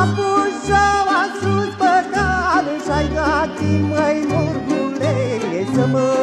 Am pus eu, am strâns păcale Și-ai dat timp, măi, murgule, să mă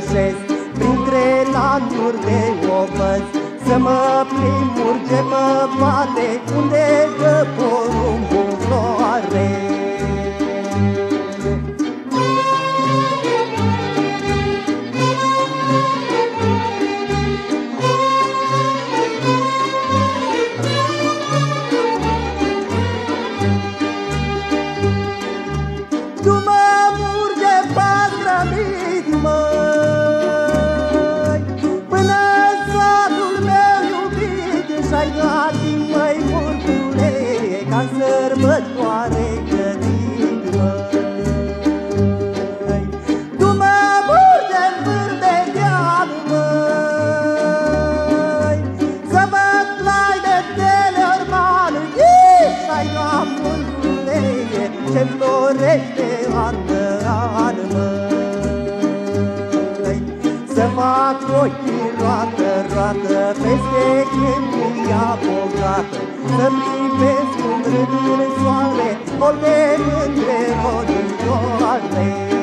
pășesc Printre lanuri de ovăz. Să mă plimur de mă bate Unde vă porumb floare. Sărbătoare gătit, măi Tu mă murge-n vârf de deal, măi. Să văd plai de teleorman Și-ai dat murcule Ce florește an de an, măi Să fac ochii roată, roată Peste chemia bogată. Să-mi privesc un rând în soare O de mândre roditoare Tu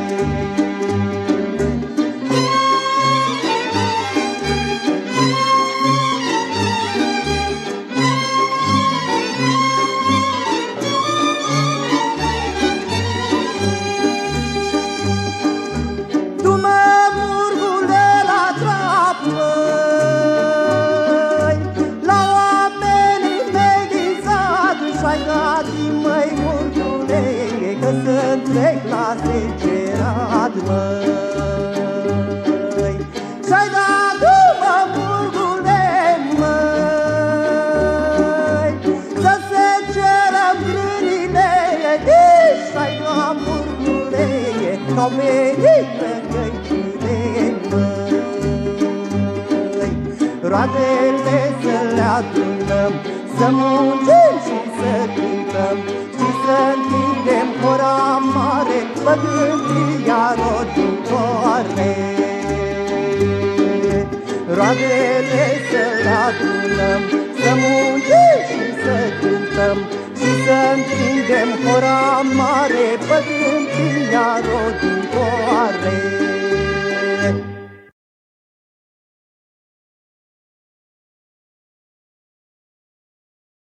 să trec la sincerat, măi. Și-ai dat, mă, murgule, măi. Să se ceră grânile Și-ai dat, murgule Că-au venit pe căicile, măi. Roadele să le adunăm Să muncim și să cântăm Și să întindem ora mare Păgând iar roditoare Roadele să le adunăm Să muncim și să cântăm Și să întindem ora mare Păgând iar roditoare